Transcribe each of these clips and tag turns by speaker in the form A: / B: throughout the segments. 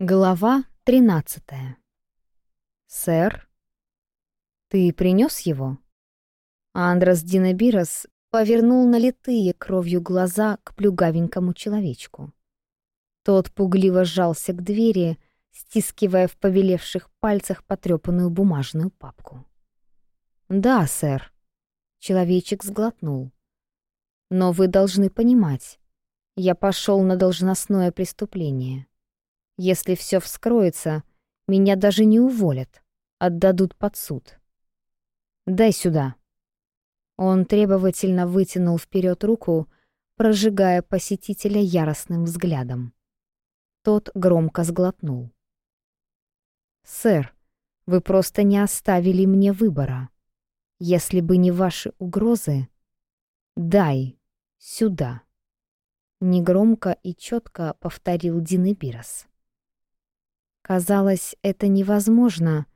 A: Глава 13. Сэр, ты принес его? Андрес Динабирас повернул налитые кровью глаза к плюгавенькому человечку. Тот пугливо сжался к двери, стискивая в повелевших пальцах потрепанную бумажную папку. Да, сэр, человечек сглотнул. Но вы должны понимать, я пошел на должностное преступление. Если все вскроется, меня даже не уволят, отдадут под суд. «Дай сюда». Он требовательно вытянул вперед руку, прожигая посетителя яростным взглядом. Тот громко сглотнул. «Сэр, вы просто не оставили мне выбора. Если бы не ваши угрозы, дай сюда». Негромко и четко повторил Динебирос. Казалось, это невозможно,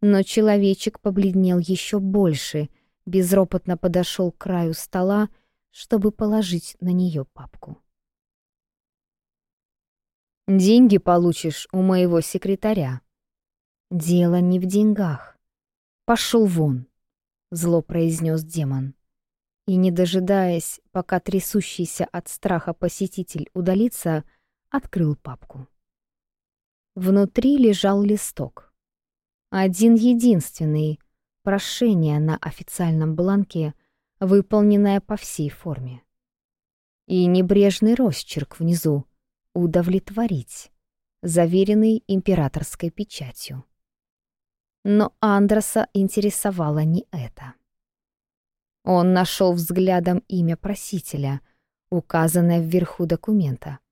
A: но человечек побледнел еще больше, безропотно подошел к краю стола, чтобы положить на нее папку. «Деньги получишь у моего секретаря». «Дело не в деньгах. Пошел вон», — зло произнес демон. И, не дожидаясь, пока трясущийся от страха посетитель удалится, открыл папку. Внутри лежал листок. Один единственный, прошение на официальном бланке, выполненное по всей форме. И небрежный росчерк внизу «Удовлетворить», заверенный императорской печатью. Но Андроса интересовало не это. Он нашел взглядом имя просителя, указанное вверху документа —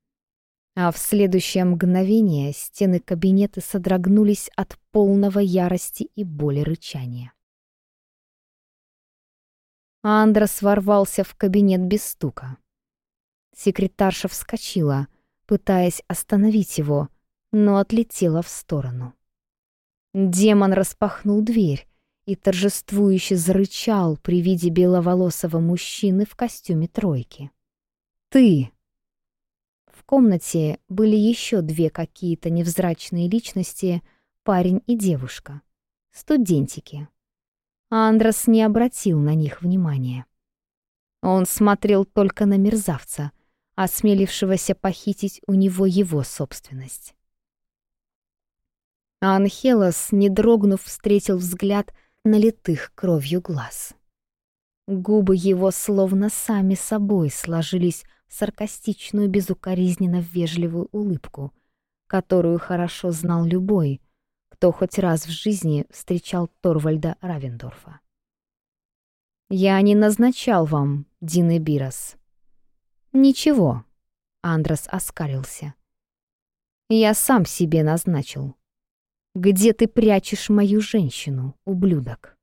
A: а в следующее мгновение стены кабинета содрогнулись от полного ярости и боли рычания. Андрос ворвался в кабинет без стука. Секретарша вскочила, пытаясь остановить его, но отлетела в сторону. Демон распахнул дверь и торжествующе зарычал при виде беловолосого мужчины в костюме тройки. «Ты!» комнате были еще две какие-то невзрачные личности, парень и девушка. Студентики. Андрос не обратил на них внимания. Он смотрел только на мерзавца, осмелившегося похитить у него его собственность. Анхелос, не дрогнув, встретил взгляд налитых кровью глаз. Губы его словно сами собой сложились саркастичную безукоризненно вежливую улыбку, которую хорошо знал любой, кто хоть раз в жизни встречал Торвальда Равендорфа. «Я не назначал вам, Дины Бирос». «Ничего», — Андрес оскалился. «Я сам себе назначил. Где ты прячешь мою женщину, ублюдок?»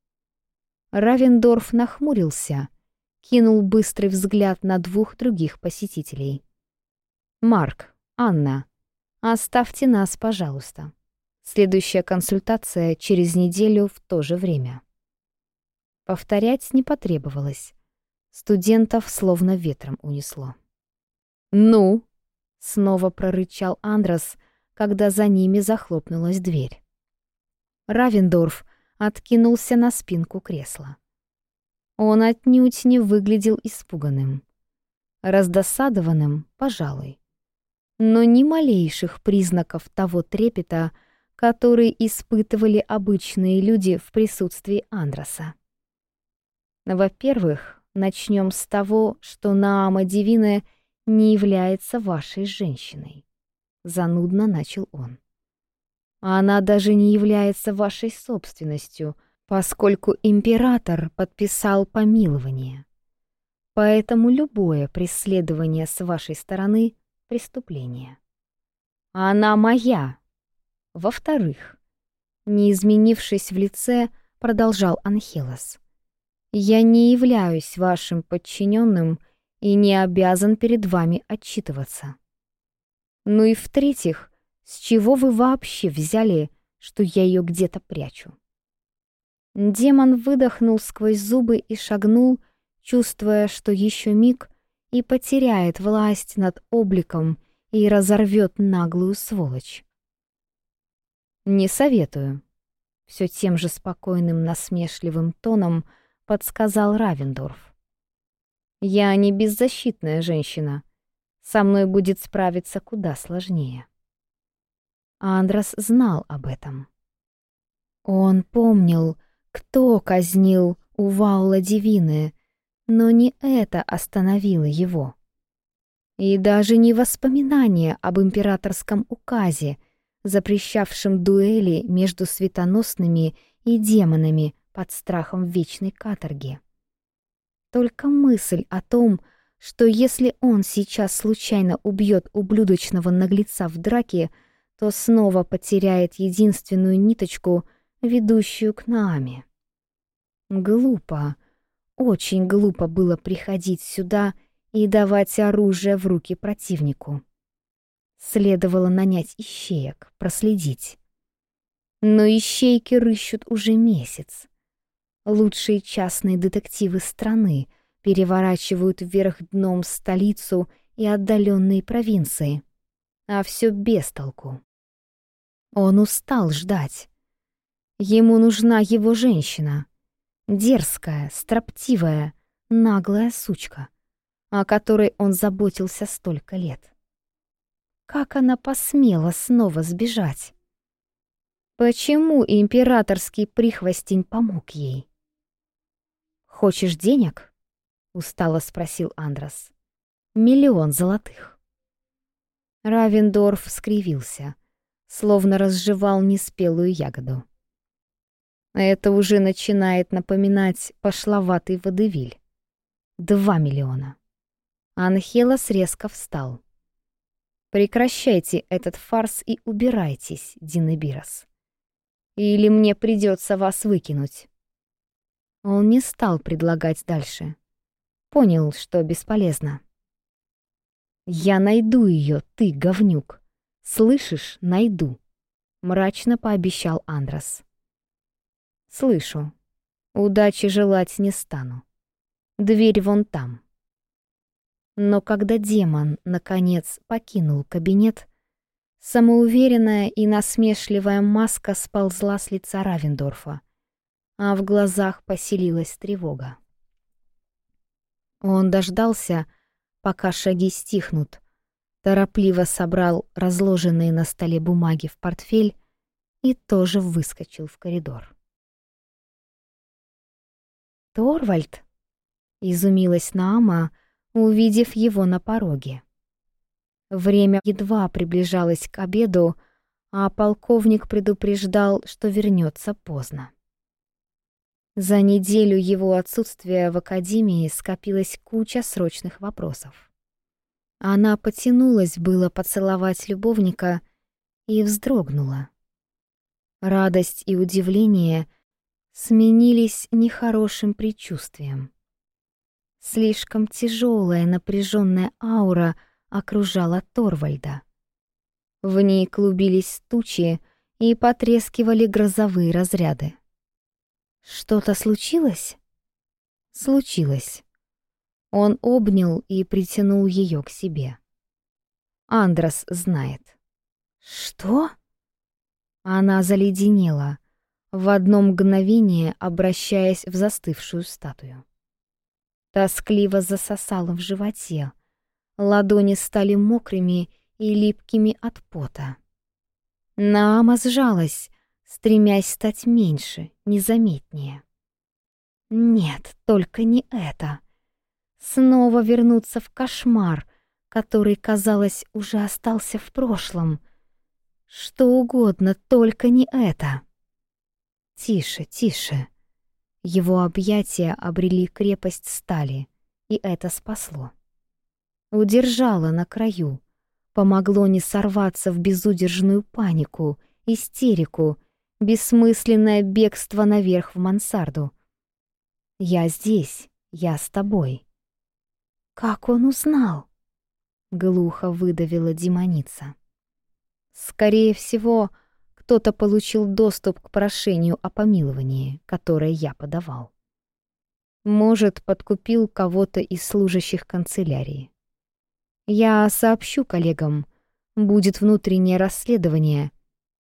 A: Равендорф нахмурился — кинул быстрый взгляд на двух других посетителей. «Марк, Анна, оставьте нас, пожалуйста. Следующая консультация через неделю в то же время». Повторять не потребовалось. Студентов словно ветром унесло. «Ну?» — снова прорычал Андрос, когда за ними захлопнулась дверь. Равендорф откинулся на спинку кресла. Он отнюдь не выглядел испуганным. Раздосадованным, пожалуй. Но ни малейших признаков того трепета, который испытывали обычные люди в присутствии Андроса. Во-первых, начнем с того, что Наама Дивина не является вашей женщиной. Занудно начал он. Она даже не является вашей собственностью — поскольку император подписал помилование. Поэтому любое преследование с вашей стороны — преступление. Она моя. Во-вторых, не изменившись в лице, продолжал Анхелос. Я не являюсь вашим подчиненным и не обязан перед вами отчитываться. Ну и в-третьих, с чего вы вообще взяли, что я ее где-то прячу? Демон выдохнул сквозь зубы и шагнул, чувствуя, что еще миг и потеряет власть над обликом и разорвет наглую сволочь. «Не советую», — все тем же спокойным насмешливым тоном подсказал Равендорф. «Я не беззащитная женщина. Со мной будет справиться куда сложнее». Андрос знал об этом. Он помнил, кто казнил Увалла Дивины, но не это остановило его. И даже не воспоминание об императорском указе, запрещавшем дуэли между светоносными и демонами под страхом вечной каторги. Только мысль о том, что если он сейчас случайно убьет ублюдочного наглеца в драке, то снова потеряет единственную ниточку — ведущую к нами. Глупо, очень глупо было приходить сюда и давать оружие в руки противнику. Следовало нанять ищеек, проследить. Но ищейки рыщут уже месяц. Лучшие частные детективы страны переворачивают вверх дном столицу и отдаленные провинции. А все без толку. Он устал ждать. Ему нужна его женщина. Дерзкая, строптивая, наглая сучка, о которой он заботился столько лет. Как она посмела снова сбежать? Почему императорский прихвостень помог ей? «Хочешь денег?» — устало спросил Андрос. «Миллион золотых». Равендорф скривился, словно разжевал неспелую ягоду. А это уже начинает напоминать пошловатый водевиль. Два миллиона. Анхелос резко встал. Прекращайте этот фарс и убирайтесь, Динебирос. Или мне придется вас выкинуть. Он не стал предлагать дальше. Понял, что бесполезно. Я найду ее, ты говнюк. Слышишь, найду, мрачно пообещал Андрос. Слышу. Удачи желать не стану. Дверь вон там. Но когда демон, наконец, покинул кабинет, самоуверенная и насмешливая маска сползла с лица Равендорфа, а в глазах поселилась тревога. Он дождался, пока шаги стихнут, торопливо собрал разложенные на столе бумаги в портфель и тоже выскочил в коридор. Торвальд!» — изумилась Нама, увидев его на пороге. Время едва приближалось к обеду, а полковник предупреждал, что вернется поздно. За неделю его отсутствия в академии скопилась куча срочных вопросов. Она потянулась было поцеловать любовника и вздрогнула. Радость и удивление сменились нехорошим предчувствием. Слишком тяжелая напряженная аура окружала Торвальда. В ней клубились тучи и потрескивали грозовые разряды. «Что-то случилось?» «Случилось». Он обнял и притянул ее к себе. Андрас знает. «Что?» Она заледенела — в одно мгновение обращаясь в застывшую статую. Тоскливо засосало в животе, ладони стали мокрыми и липкими от пота. Наама сжалась, стремясь стать меньше, незаметнее. Нет, только не это. Снова вернуться в кошмар, который, казалось, уже остался в прошлом. Что угодно, только не это. «Тише, тише!» Его объятия обрели крепость стали, и это спасло. Удержало на краю, помогло не сорваться в безудержную панику, истерику, бессмысленное бегство наверх в мансарду. «Я здесь, я с тобой». «Как он узнал?» — глухо выдавила демоница. «Скорее всего, — кто-то получил доступ к прошению о помиловании, которое я подавал. Может, подкупил кого-то из служащих канцелярии. Я сообщу коллегам, будет внутреннее расследование,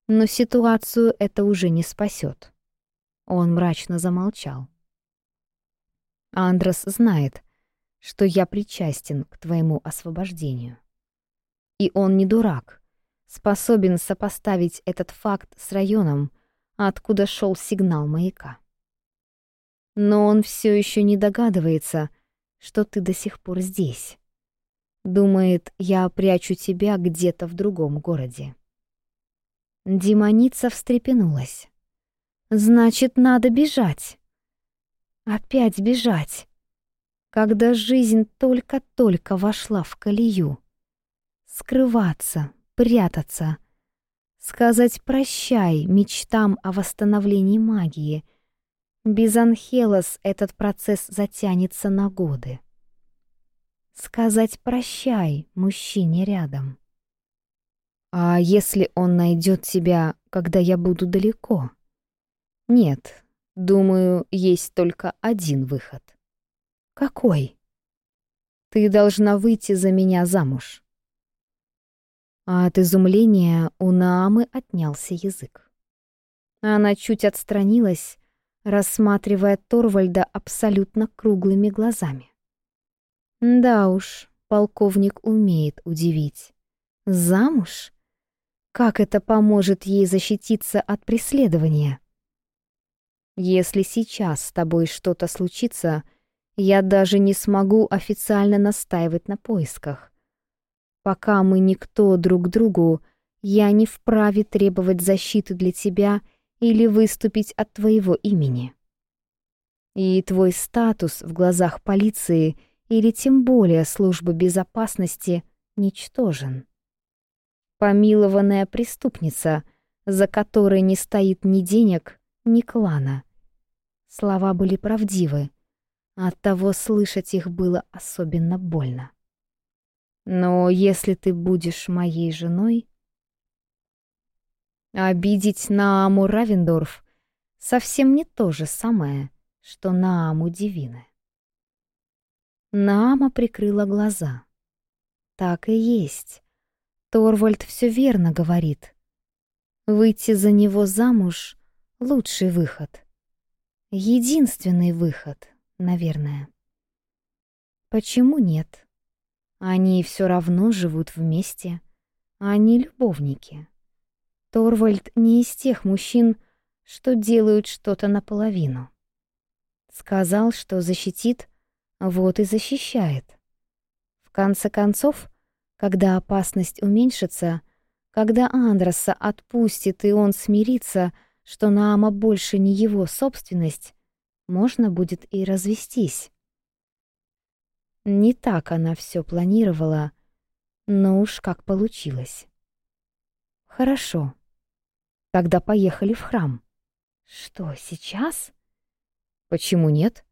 A: но ситуацию это уже не спасет. Он мрачно замолчал. Андрес знает, что я причастен к твоему освобождению. И он не дурак — способен сопоставить этот факт с районом, откуда шел сигнал маяка. Но он все еще не догадывается, что ты до сих пор здесь. Думает, я прячу тебя где-то в другом городе. Демоница встрепенулась. «Значит, надо бежать!» «Опять бежать!» Когда жизнь только-только вошла в колею. «Скрываться, прятаться, сказать «прощай» мечтам о восстановлении магии. Без Анхелос этот процесс затянется на годы. Сказать «прощай» мужчине рядом. А если он найдет тебя, когда я буду далеко? Нет, думаю, есть только один выход. Какой? Ты должна выйти за меня замуж. А от изумления у Наамы отнялся язык. Она чуть отстранилась, рассматривая Торвальда абсолютно круглыми глазами. Да уж, полковник умеет удивить. Замуж? Как это поможет ей защититься от преследования? Если сейчас с тобой что-то случится, я даже не смогу официально настаивать на поисках пока мы никто друг другу, я не вправе требовать защиты для тебя или выступить от твоего имени. И твой статус в глазах полиции или тем более службы безопасности ничтожен. Помилованная преступница, за которой не стоит ни денег, ни клана. Слова были правдивы, а оттого слышать их было особенно больно. Но если ты будешь моей женой... Обидеть Нааму Равендорф совсем не то же самое, что Нааму Дивина. Наама прикрыла глаза. Так и есть. Торвальд все верно говорит. Выйти за него замуж — лучший выход. Единственный выход, наверное. Почему нет? Они все равно живут вместе. Они любовники. Торвальд не из тех мужчин, что делают что-то наполовину. Сказал, что защитит, вот и защищает. В конце концов, когда опасность уменьшится, когда Андроса отпустит и он смирится, что Наама больше не его собственность, можно будет и развестись. Не так она все планировала, но уж как получилось. Хорошо. Тогда поехали в храм. Что, сейчас? Почему нет?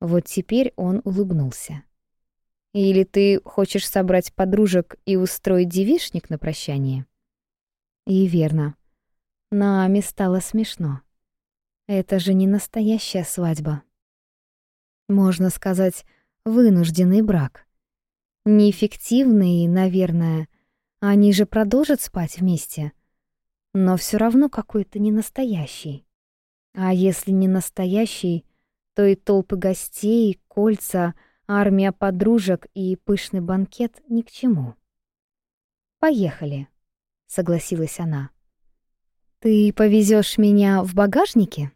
A: Вот теперь он улыбнулся. Или ты хочешь собрать подружек и устроить девишник на прощание? И верно. Нами стало смешно. Это же не настоящая свадьба. Можно сказать, вынужденный брак. Неэффективный, наверное, они же продолжат спать вместе, но все равно какой-то не настоящий. А если не настоящий, то и толпы гостей, кольца, армия подружек и пышный банкет ни к чему. «Поехали», — согласилась она. «Ты повезешь меня в багажнике?»